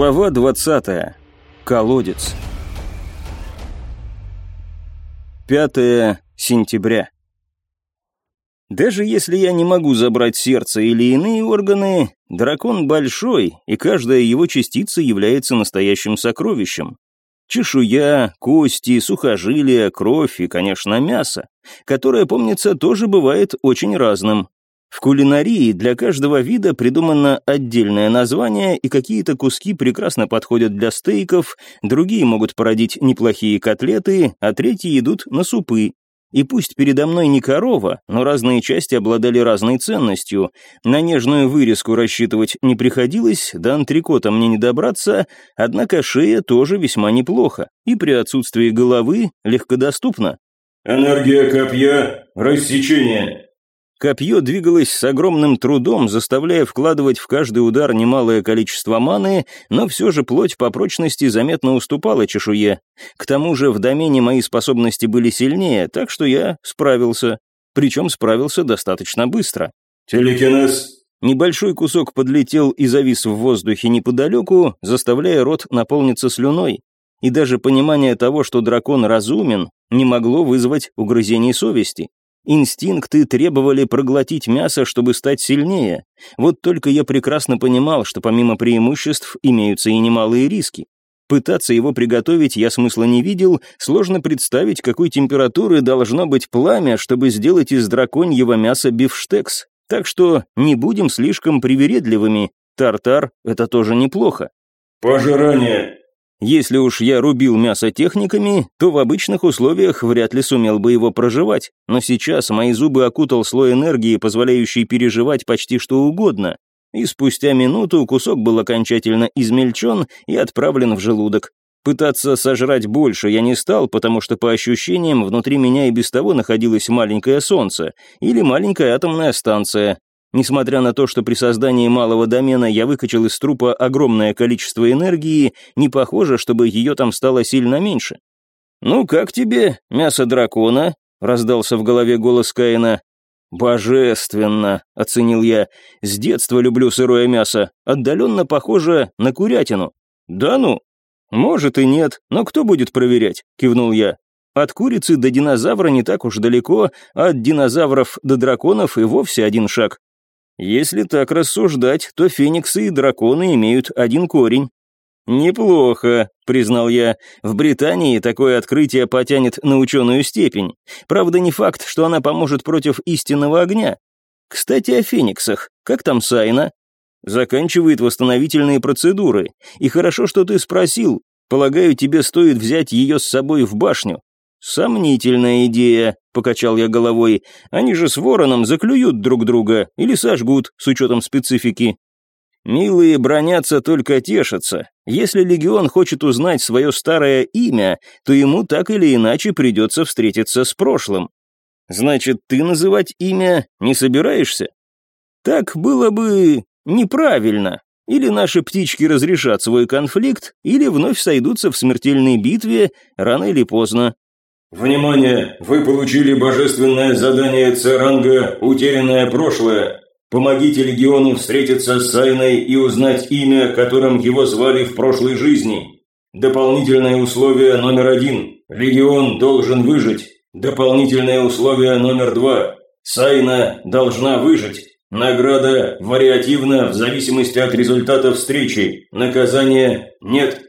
Глава 20. Колодец. 5 сентября. Даже если я не могу забрать сердце или иные органы, дракон большой, и каждая его частица является настоящим сокровищем. Чешуя, кости, сухожилия, кровь и, конечно, мясо, которое, помнится, тоже бывает очень разным. В кулинарии для каждого вида придумано отдельное название, и какие-то куски прекрасно подходят для стейков, другие могут породить неплохие котлеты, а третьи идут на супы. И пусть передо мной не корова, но разные части обладали разной ценностью. На нежную вырезку рассчитывать не приходилось, до антрикота мне не добраться, однако шея тоже весьма неплохо, и при отсутствии головы легкодоступна. «Энергия копья, рассечение», Копье двигалось с огромным трудом, заставляя вкладывать в каждый удар немалое количество маны, но все же плоть по прочности заметно уступала чешуе. К тому же в домене мои способности были сильнее, так что я справился. Причем справился достаточно быстро. «Телекинез». Небольшой кусок подлетел и завис в воздухе неподалеку, заставляя рот наполниться слюной. И даже понимание того, что дракон разумен, не могло вызвать угрызений совести. Инстинкты требовали проглотить мясо, чтобы стать сильнее. Вот только я прекрасно понимал, что помимо преимуществ имеются и немалые риски. Пытаться его приготовить я смысла не видел, сложно представить, какой температуры должно быть пламя, чтобы сделать из драконьего мяса бифштекс. Так что не будем слишком привередливыми, тартар — это тоже неплохо. «Пожирание», если уж я рубил мясо техниками, то в обычных условиях вряд ли сумел бы его проживать, но сейчас мои зубы окутал слой энергии, позволяющий переживать почти что угодно, и спустя минуту кусок был окончательно измельчен и отправлен в желудок. Пытаться сожрать больше я не стал, потому что по ощущениям внутри меня и без того находилось маленькое солнце или маленькая атомная станция, Несмотря на то, что при создании малого домена я выкачал из трупа огромное количество энергии, не похоже, чтобы ее там стало сильно меньше. «Ну, как тебе, мясо дракона?» — раздался в голове голос Каина. «Божественно!» — оценил я. «С детства люблю сырое мясо, отдаленно похоже на курятину». «Да ну?» «Может и нет, но кто будет проверять?» — кивнул я. «От курицы до динозавра не так уж далеко, а от динозавров до драконов и вовсе один шаг. Если так рассуждать, то фениксы и драконы имеют один корень. «Неплохо», — признал я. «В Британии такое открытие потянет на ученую степень. Правда, не факт, что она поможет против истинного огня. Кстати, о фениксах. Как там Сайна?» «Заканчивает восстановительные процедуры. И хорошо, что ты спросил. Полагаю, тебе стоит взять ее с собой в башню. «Сомнительная идея», — покачал я головой. «Они же с вороном заклюют друг друга или сожгут, с учетом специфики». «Милые бронятся, только тешатся. Если легион хочет узнать свое старое имя, то ему так или иначе придется встретиться с прошлым. Значит, ты называть имя не собираешься? Так было бы неправильно. Или наши птички разрешат свой конфликт, или вновь сойдутся в смертельной битве рано или поздно. «Внимание! Вы получили божественное задание Церанга «Утерянное прошлое». Помогите Легиону встретиться с Сайной и узнать имя, которым его звали в прошлой жизни. Дополнительное условие номер один. Легион должен выжить. Дополнительное условие номер два. Сайна должна выжить. Награда вариативна в зависимости от результата встречи. Наказание нет.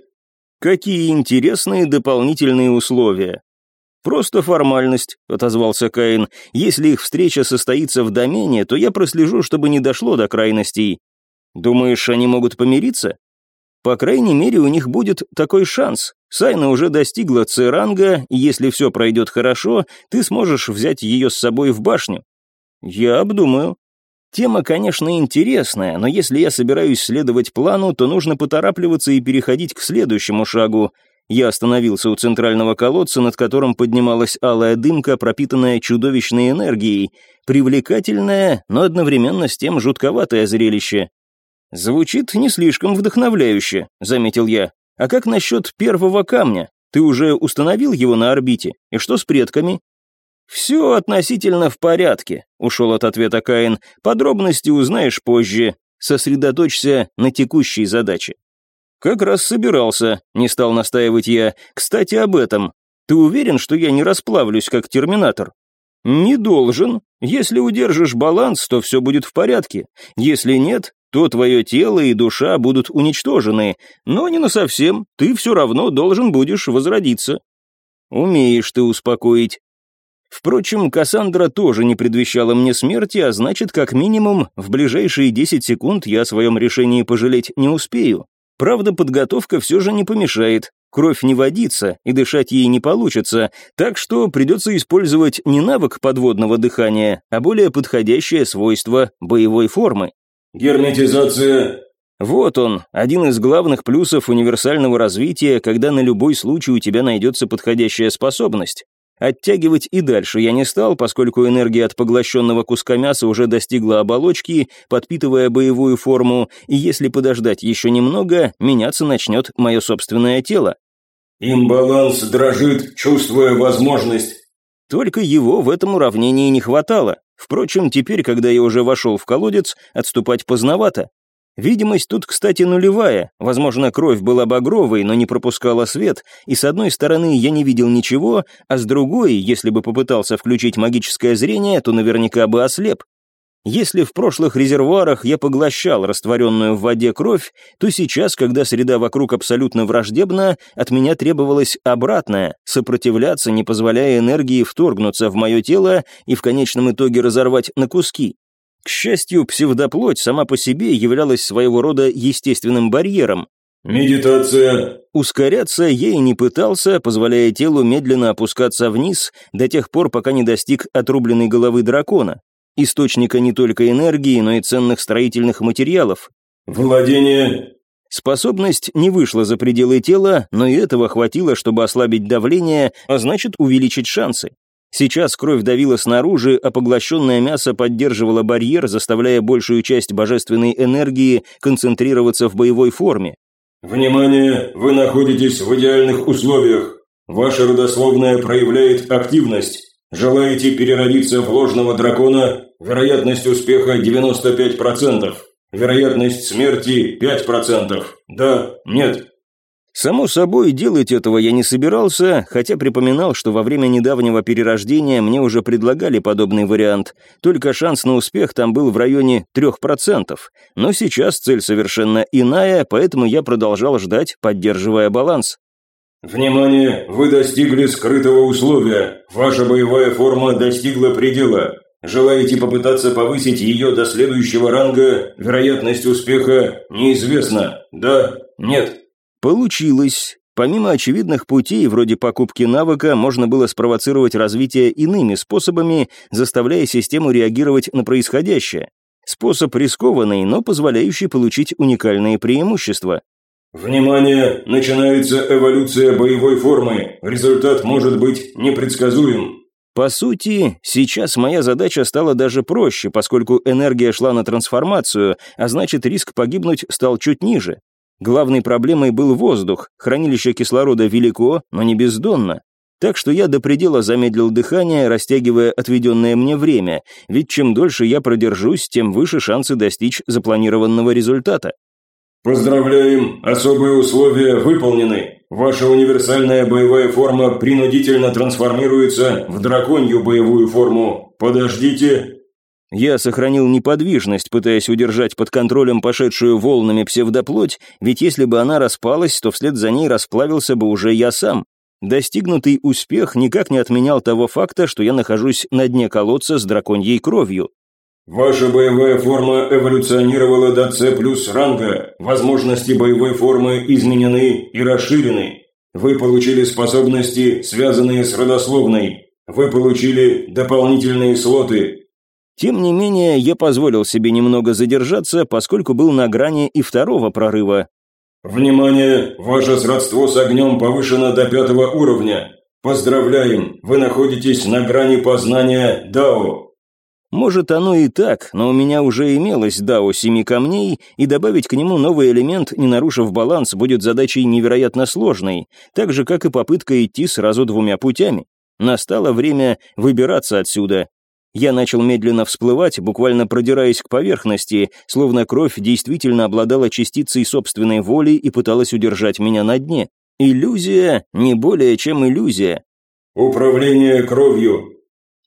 Какие интересные дополнительные условия. «Просто формальность», — отозвался Каин. «Если их встреча состоится в домене, то я прослежу, чтобы не дошло до крайностей. Думаешь, они могут помириться?» «По крайней мере, у них будет такой шанс. Сайна уже достигла С-ранга, и если все пройдет хорошо, ты сможешь взять ее с собой в башню». «Я обдумаю», Тема, конечно, интересная, но если я собираюсь следовать плану, то нужно поторапливаться и переходить к следующему шагу. Я остановился у центрального колодца, над которым поднималась алая дымка, пропитанная чудовищной энергией, привлекательное, но одновременно с тем жутковатое зрелище. «Звучит не слишком вдохновляюще», — заметил я. «А как насчет первого камня? Ты уже установил его на орбите? И что с предками?» «Все относительно в порядке», — ушел от ответа Каин. «Подробности узнаешь позже. Сосредоточься на текущей задаче». «Как раз собирался», — не стал настаивать я. «Кстати, об этом. Ты уверен, что я не расплавлюсь, как терминатор?» «Не должен. Если удержишь баланс, то все будет в порядке. Если нет, то твое тело и душа будут уничтожены, но не насовсем, ты все равно должен будешь возродиться. Умеешь ты успокоить. Впрочем, Кассандра тоже не предвещала мне смерти, а значит, как минимум, в ближайшие 10 секунд я о своем решении пожалеть не успею. Правда, подготовка все же не помешает. Кровь не водится, и дышать ей не получится, так что придется использовать не навык подводного дыхания, а более подходящее свойство боевой формы. Герметизация. Вот он, один из главных плюсов универсального развития, когда на любой случай у тебя найдется подходящая способность. Оттягивать и дальше я не стал, поскольку энергия от поглощенного куска мяса уже достигла оболочки, подпитывая боевую форму, и если подождать еще немного, меняться начнет мое собственное тело. Имбаланс дрожит, чувствуя возможность. Только его в этом уравнении не хватало. Впрочем, теперь, когда я уже вошел в колодец, отступать поздновато. Видимость тут, кстати, нулевая. Возможно, кровь была багровой, но не пропускала свет, и с одной стороны я не видел ничего, а с другой, если бы попытался включить магическое зрение, то наверняка бы ослеп. Если в прошлых резервуарах я поглощал растворенную в воде кровь, то сейчас, когда среда вокруг абсолютно враждебна, от меня требовалось обратное — сопротивляться, не позволяя энергии вторгнуться в мое тело и в конечном итоге разорвать на куски. К счастью, псевдоплоть сама по себе являлась своего рода естественным барьером. «Медитация». Ускоряться и не пытался, позволяя телу медленно опускаться вниз до тех пор, пока не достиг отрубленной головы дракона источника не только энергии, но и ценных строительных материалов. Владение. Способность не вышла за пределы тела, но и этого хватило, чтобы ослабить давление, а значит увеличить шансы. Сейчас кровь давила снаружи, а поглощенное мясо поддерживало барьер, заставляя большую часть божественной энергии концентрироваться в боевой форме. «Внимание! Вы находитесь в идеальных условиях. Ваша родословная проявляет активность. Желаете переродиться в ложного дракона? Вероятность успеха 95%. Вероятность смерти 5%. Да, нет. Само собой, делать этого я не собирался, хотя припоминал, что во время недавнего перерождения мне уже предлагали подобный вариант, только шанс на успех там был в районе 3%. Но сейчас цель совершенно иная, поэтому я продолжал ждать, поддерживая баланс. «Внимание! Вы достигли скрытого условия. Ваша боевая форма достигла предела. Желаете попытаться повысить ее до следующего ранга? Вероятность успеха неизвестна. Да? Нет?» Получилось. Помимо очевидных путей, вроде покупки навыка, можно было спровоцировать развитие иными способами, заставляя систему реагировать на происходящее. Способ рискованный, но позволяющий получить уникальные преимущества. «Внимание! Начинается эволюция боевой формы. Результат может быть непредсказуем». По сути, сейчас моя задача стала даже проще, поскольку энергия шла на трансформацию, а значит риск погибнуть стал чуть ниже. Главной проблемой был воздух, хранилище кислорода велико, но не бездонно. Так что я до предела замедлил дыхание, растягивая отведенное мне время, ведь чем дольше я продержусь, тем выше шансы достичь запланированного результата. Поздравляем, особые условия выполнены. Ваша универсальная боевая форма принудительно трансформируется в драконью боевую форму. Подождите. Я сохранил неподвижность, пытаясь удержать под контролем пошедшую волнами псевдоплоть, ведь если бы она распалась, то вслед за ней расплавился бы уже я сам. Достигнутый успех никак не отменял того факта, что я нахожусь на дне колодца с драконьей кровью. Ваша боевая форма эволюционировала до С плюс ранга. Возможности боевой формы изменены и расширены. Вы получили способности, связанные с родословной. Вы получили дополнительные слоты. Тем не менее, я позволил себе немного задержаться, поскольку был на грани и второго прорыва. Внимание! Ваше сродство с огнем повышено до пятого уровня. Поздравляем! Вы находитесь на грани познания Дао. Может, оно и так, но у меня уже имелось дао семи камней, и добавить к нему новый элемент, не нарушив баланс, будет задачей невероятно сложной, так же, как и попытка идти сразу двумя путями. Настало время выбираться отсюда. Я начал медленно всплывать, буквально продираясь к поверхности, словно кровь действительно обладала частицей собственной воли и пыталась удержать меня на дне. Иллюзия не более чем иллюзия. «Управление кровью»,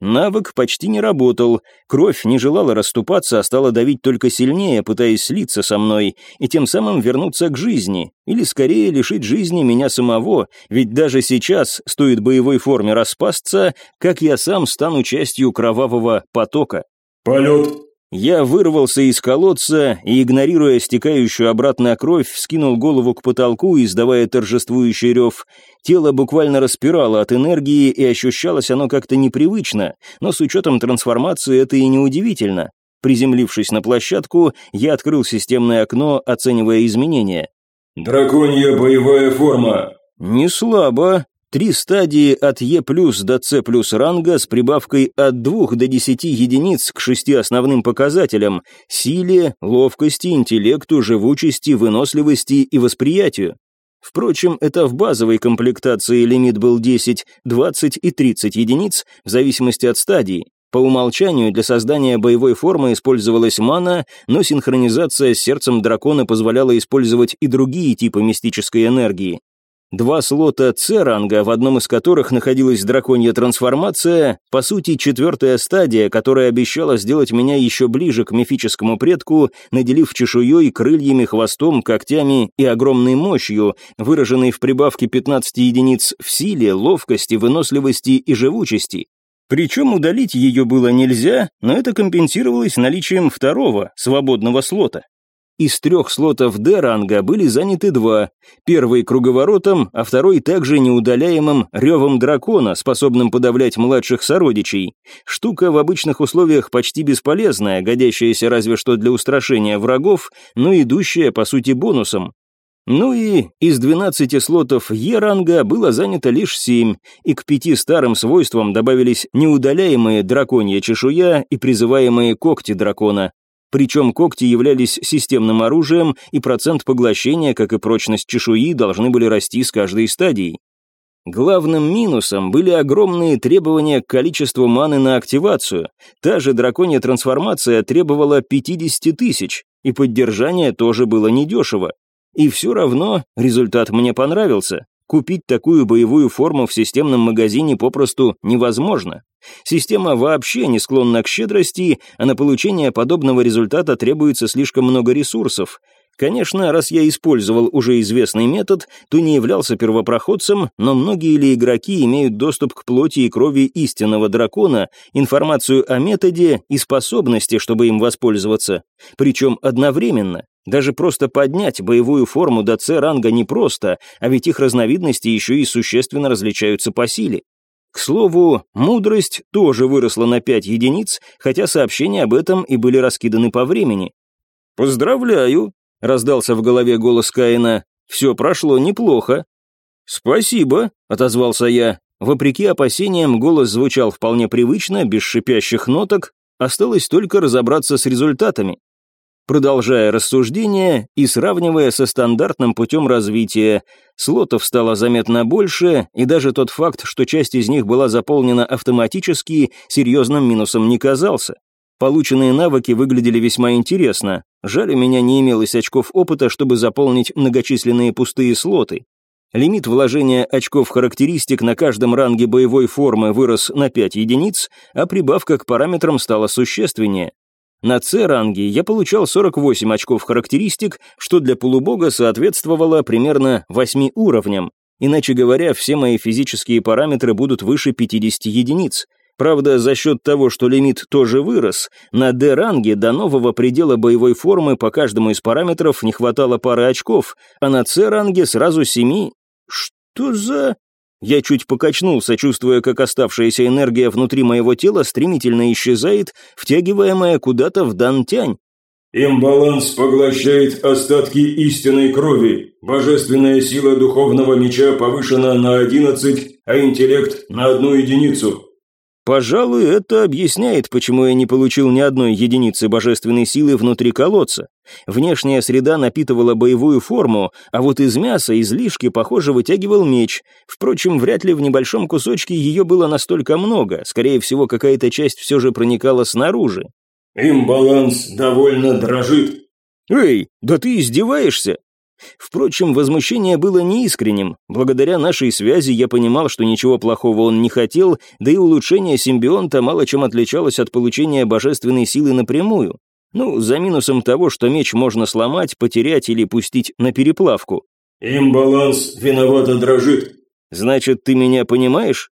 Навык почти не работал, кровь не желала расступаться, а стала давить только сильнее, пытаясь слиться со мной, и тем самым вернуться к жизни, или скорее лишить жизни меня самого, ведь даже сейчас, стоит боевой форме распасться, как я сам стану частью кровавого потока. «Полет!» Я вырвался из колодца и, игнорируя стекающую обратно кровь, вскинул голову к потолку, издавая торжествующий рев. Тело буквально распирало от энергии, и ощущалось оно как-то непривычно, но с учетом трансформации это и неудивительно. Приземлившись на площадку, я открыл системное окно, оценивая изменения. «Драконья боевая форма». «Не слабо. Три стадии от Е плюс до С плюс ранга с прибавкой от 2 до 10 единиц к шести основным показателям – силе, ловкости, интеллекту, живучести, выносливости и восприятию. Впрочем, это в базовой комплектации лимит был 10, 20 и 30 единиц, в зависимости от стадии. По умолчанию для создания боевой формы использовалась мана, но синхронизация с сердцем дракона позволяла использовать и другие типы мистической энергии. Два слота С-ранга, в одном из которых находилась драконья трансформация, по сути, четвертая стадия, которая обещала сделать меня еще ближе к мифическому предку, наделив чешуей, крыльями, хвостом, когтями и огромной мощью, выраженной в прибавке 15 единиц в силе, ловкости, выносливости и живучести. Причем удалить ее было нельзя, но это компенсировалось наличием второго, свободного слота. Из трех слотов Д-ранга были заняты два. Первый круговоротом, а второй также неудаляемым ревом дракона, способным подавлять младших сородичей. Штука в обычных условиях почти бесполезная, годящаяся разве что для устрашения врагов, но идущая, по сути, бонусом. Ну и из 12 слотов Е-ранга было занято лишь 7, и к пяти старым свойствам добавились неудаляемые драконья чешуя и призываемые когти дракона. Причем когти являлись системным оружием, и процент поглощения, как и прочность чешуи, должны были расти с каждой стадией. Главным минусом были огромные требования к количеству маны на активацию. Та же драконья трансформация требовала 50 тысяч, и поддержание тоже было недешево. И все равно результат мне понравился. Купить такую боевую форму в системном магазине попросту невозможно. Система вообще не склонна к щедрости, а на получение подобного результата требуется слишком много ресурсов. Конечно, раз я использовал уже известный метод, то не являлся первопроходцем, но многие ли игроки имеют доступ к плоти и крови истинного дракона, информацию о методе и способности, чтобы им воспользоваться. Причем одновременно. Даже просто поднять боевую форму до С-ранга непросто, а ведь их разновидности еще и существенно различаются по силе. К слову, мудрость тоже выросла на 5 единиц, хотя сообщения об этом и были раскиданы по времени. «Поздравляю», — раздался в голове голос Каина, — «все прошло неплохо». «Спасибо», — отозвался я. Вопреки опасениям, голос звучал вполне привычно, без шипящих ноток, осталось только разобраться с результатами продолжая рассуждение и сравнивая со стандартным путем развития. Слотов стало заметно больше, и даже тот факт, что часть из них была заполнена автоматически, серьезным минусом не казался. Полученные навыки выглядели весьма интересно. Жаль, у меня не имелось очков опыта, чтобы заполнить многочисленные пустые слоты. Лимит вложения очков характеристик на каждом ранге боевой формы вырос на 5 единиц, а прибавка к параметрам стала существеннее. На С-ранге я получал 48 очков характеристик, что для полубога соответствовало примерно 8 уровням. Иначе говоря, все мои физические параметры будут выше 50 единиц. Правда, за счет того, что лимит тоже вырос, на D-ранге до нового предела боевой формы по каждому из параметров не хватало пары очков, а на C-ранге сразу 7. Что за... Я чуть покачнулся, чувствуя, как оставшаяся энергия внутри моего тела стремительно исчезает, втягиваемая куда-то в дантянь. Имбаланс поглощает остатки истинной крови. Божественная сила духовного меча повышена на 11, а интеллект на одну единицу. Пожалуй, это объясняет, почему я не получил ни одной единицы божественной силы внутри колодца. Внешняя среда напитывала боевую форму, а вот из мяса излишки, похоже, вытягивал меч. Впрочем, вряд ли в небольшом кусочке ее было настолько много, скорее всего, какая-то часть все же проникала снаружи. «Имбаланс довольно дрожит». «Эй, да ты издеваешься? Впрочем, возмущение было неискренним. Благодаря нашей связи я понимал, что ничего плохого он не хотел, да и улучшение симбионта мало чем отличалось от получения божественной силы напрямую. Ну, за минусом того, что меч можно сломать, потерять или пустить на переплавку. «Имбаланс виновато дрожит». «Значит, ты меня понимаешь?»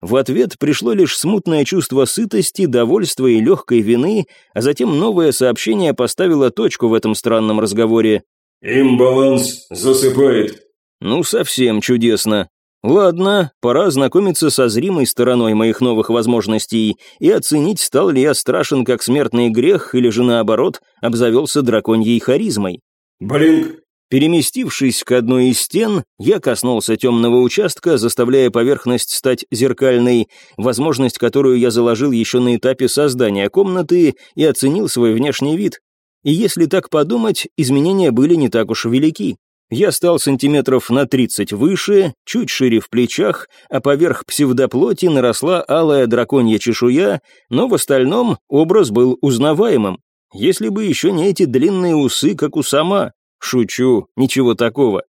В ответ пришло лишь смутное чувство сытости, довольства и легкой вины, а затем новое сообщение поставило точку в этом странном разговоре. «Имбаланс засыпает». «Ну, совсем чудесно. Ладно, пора ознакомиться со зримой стороной моих новых возможностей и оценить, стал ли я страшен как смертный грех или же наоборот, обзавелся драконьей харизмой». «Блинк». Переместившись к одной из стен, я коснулся темного участка, заставляя поверхность стать зеркальной, возможность, которую я заложил еще на этапе создания комнаты и оценил свой внешний вид. И если так подумать, изменения были не так уж велики. Я стал сантиметров на 30 выше, чуть шире в плечах, а поверх псевдоплоти наросла алая драконья чешуя, но в остальном образ был узнаваемым. Если бы еще не эти длинные усы, как у сама. Шучу, ничего такого.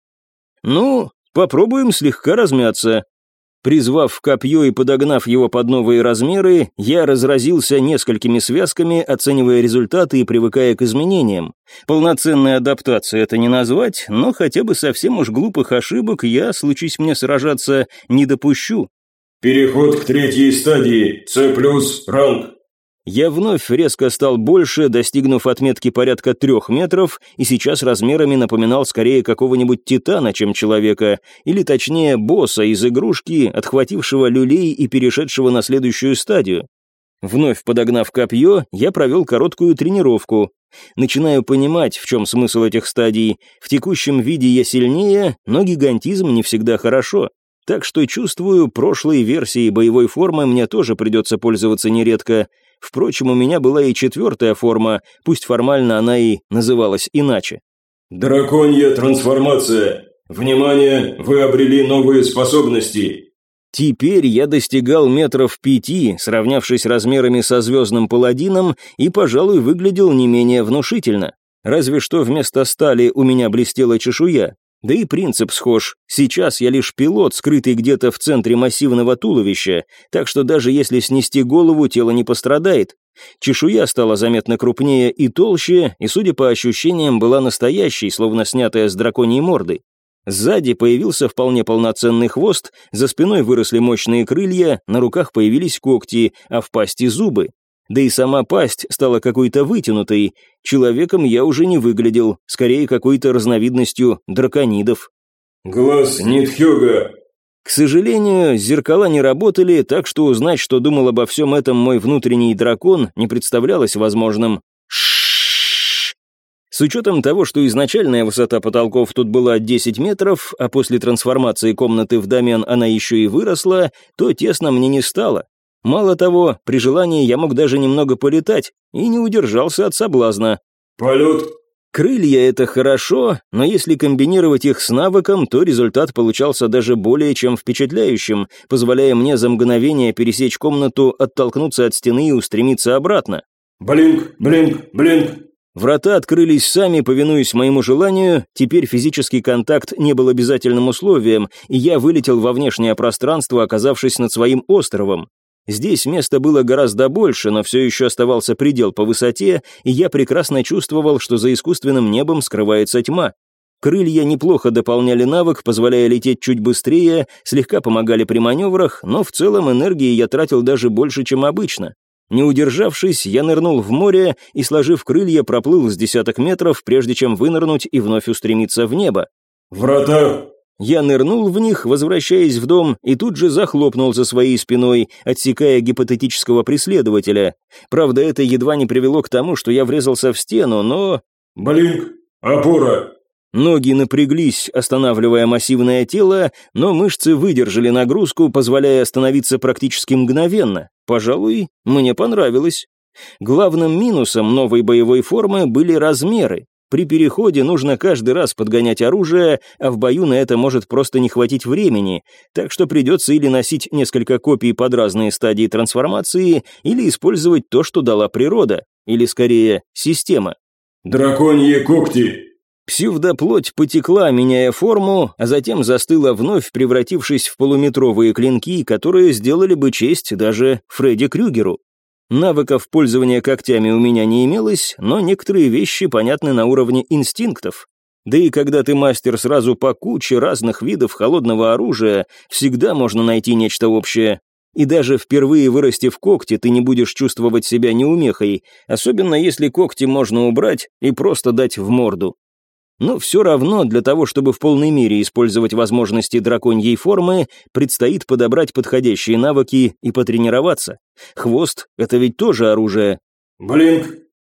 Ну, попробуем слегка размяться. Призвав копье и подогнав его под новые размеры, я разразился несколькими связками, оценивая результаты и привыкая к изменениям. Полноценной адаптацией это не назвать, но хотя бы совсем уж глупых ошибок я, случись мне сражаться, не допущу. «Переход к третьей стадии, С плюс, ранг». Я вновь резко стал больше, достигнув отметки порядка трех метров, и сейчас размерами напоминал скорее какого-нибудь титана, чем человека, или точнее босса из игрушки, отхватившего люлей и перешедшего на следующую стадию. Вновь подогнав копье, я провел короткую тренировку. Начинаю понимать, в чем смысл этих стадий. В текущем виде я сильнее, но гигантизм не всегда хорошо. Так что чувствую, прошлой версией боевой формы мне тоже придется пользоваться нередко. Впрочем, у меня была и четвертая форма, пусть формально она и называлась иначе. «Драконья трансформация! Внимание, вы обрели новые способности!» Теперь я достигал метров пяти, сравнявшись размерами со звездным паладином, и, пожалуй, выглядел не менее внушительно. Разве что вместо стали у меня блестела чешуя, да и принцип схож. Сейчас я лишь пилот, скрытый где-то в центре массивного туловища, так что даже если снести голову, тело не пострадает. Чешуя стала заметно крупнее и толще, и, судя по ощущениям, была настоящей, словно снятая с драконьей морды. Сзади появился вполне полноценный хвост, за спиной выросли мощные крылья, на руках появились когти, а в пасти зубы. Да и сама пасть стала какой-то вытянутой. Человеком я уже не выглядел, скорее какой-то разновидностью драконидов. «Глаз Нитхёга!» К сожалению, зеркала не работали, так что узнать, что думал обо всем этом мой внутренний дракон, не представлялось возможным. С учетом того, что изначальная высота потолков тут была 10 метров, а после трансформации комнаты в домен она еще и выросла, то тесно мне не стало. Мало того, при желании я мог даже немного полетать и не удержался от соблазна. «Полет!» Крылья — это хорошо, но если комбинировать их с навыком, то результат получался даже более чем впечатляющим, позволяя мне за мгновение пересечь комнату, оттолкнуться от стены и устремиться обратно. «Блинк, блинк, блинк!» Врата открылись сами, повинуясь моему желанию, теперь физический контакт не был обязательным условием, и я вылетел во внешнее пространство, оказавшись над своим островом. Здесь места было гораздо больше, но все еще оставался предел по высоте, и я прекрасно чувствовал, что за искусственным небом скрывается тьма. Крылья неплохо дополняли навык, позволяя лететь чуть быстрее, слегка помогали при маневрах, но в целом энергии я тратил даже больше, чем обычно. Не удержавшись, я нырнул в море и, сложив крылья, проплыл с десяток метров, прежде чем вынырнуть и вновь устремиться в небо. «Врата я нырнул в них, возвращаясь в дом, и тут же захлопнул за своей спиной, отсекая гипотетического преследователя. Правда, это едва не привело к тому, что я врезался в стену, но... «Блинк! Опора!» Ноги напряглись, останавливая массивное тело, но мышцы выдержали нагрузку, позволяя остановиться практически мгновенно. Пожалуй, мне понравилось. Главным минусом новой боевой формы были размеры. При переходе нужно каждый раз подгонять оружие, а в бою на это может просто не хватить времени, так что придется или носить несколько копий под разные стадии трансформации, или использовать то, что дала природа, или скорее система. «Драконьи когти!» Псевдоплоть потекла, меняя форму, а затем застыла вновь, превратившись в полуметровые клинки, которые сделали бы честь даже Фредди Крюгеру. Навыков пользования когтями у меня не имелось, но некоторые вещи понятны на уровне инстинктов. Да и когда ты мастер сразу по куче разных видов холодного оружия, всегда можно найти нечто общее. И даже впервые вырастив когти, ты не будешь чувствовать себя неумехой, особенно если когти можно убрать и просто дать в морду. Но все равно для того, чтобы в полной мере использовать возможности драконьей формы, предстоит подобрать подходящие навыки и потренироваться. Хвост — это ведь тоже оружие. «Блинк!»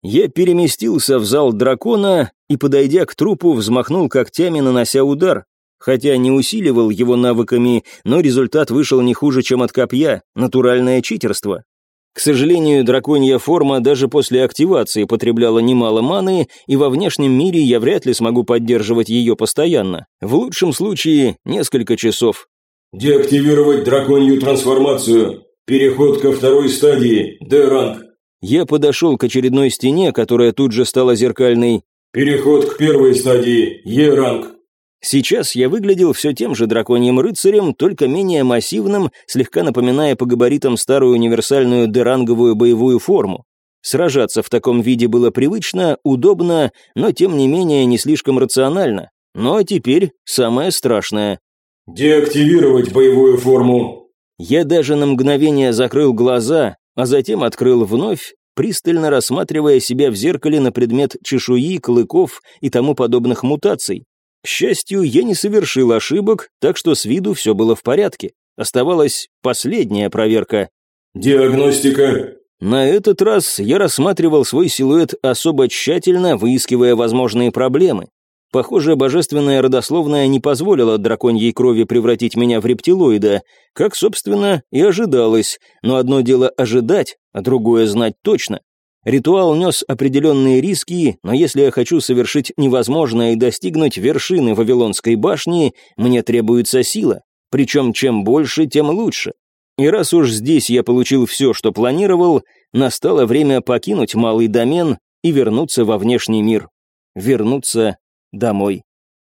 Я переместился в зал дракона и, подойдя к трупу, взмахнул когтями, нанося удар. Хотя не усиливал его навыками, но результат вышел не хуже, чем от копья, натуральное читерство. К сожалению, драконья форма даже после активации потребляла немало маны, и во внешнем мире я вряд ли смогу поддерживать ее постоянно. В лучшем случае, несколько часов. «Деактивировать драконью трансформацию. Переход ко второй стадии. Д-ранг». Я подошел к очередной стене, которая тут же стала зеркальной. «Переход к первой стадии. Е-ранг». Сейчас я выглядел все тем же драконьим рыцарем, только менее массивным, слегка напоминая по габаритам старую универсальную деранговую боевую форму. Сражаться в таком виде было привычно, удобно, но тем не менее не слишком рационально. Ну а теперь самое страшное. «Деактивировать боевую форму». Я даже на мгновение закрыл глаза, а затем открыл вновь, пристально рассматривая себя в зеркале на предмет чешуи, клыков и тому подобных мутаций. К счастью, я не совершил ошибок, так что с виду все было в порядке. Оставалась последняя проверка. «Диагностика». На этот раз я рассматривал свой силуэт особо тщательно, выискивая возможные проблемы. Похоже, божественная родословная не позволила драконьей крови превратить меня в рептилоида, как, собственно, и ожидалось, но одно дело ожидать, а другое знать точно. Ритуал нес определенные риски, но если я хочу совершить невозможное и достигнуть вершины Вавилонской башни, мне требуется сила. Причем чем больше, тем лучше. И раз уж здесь я получил все, что планировал, настало время покинуть малый домен и вернуться во внешний мир. Вернуться домой.